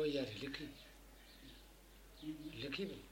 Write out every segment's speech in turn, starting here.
कोई यार लिखी लिखी भी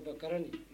तप करनि।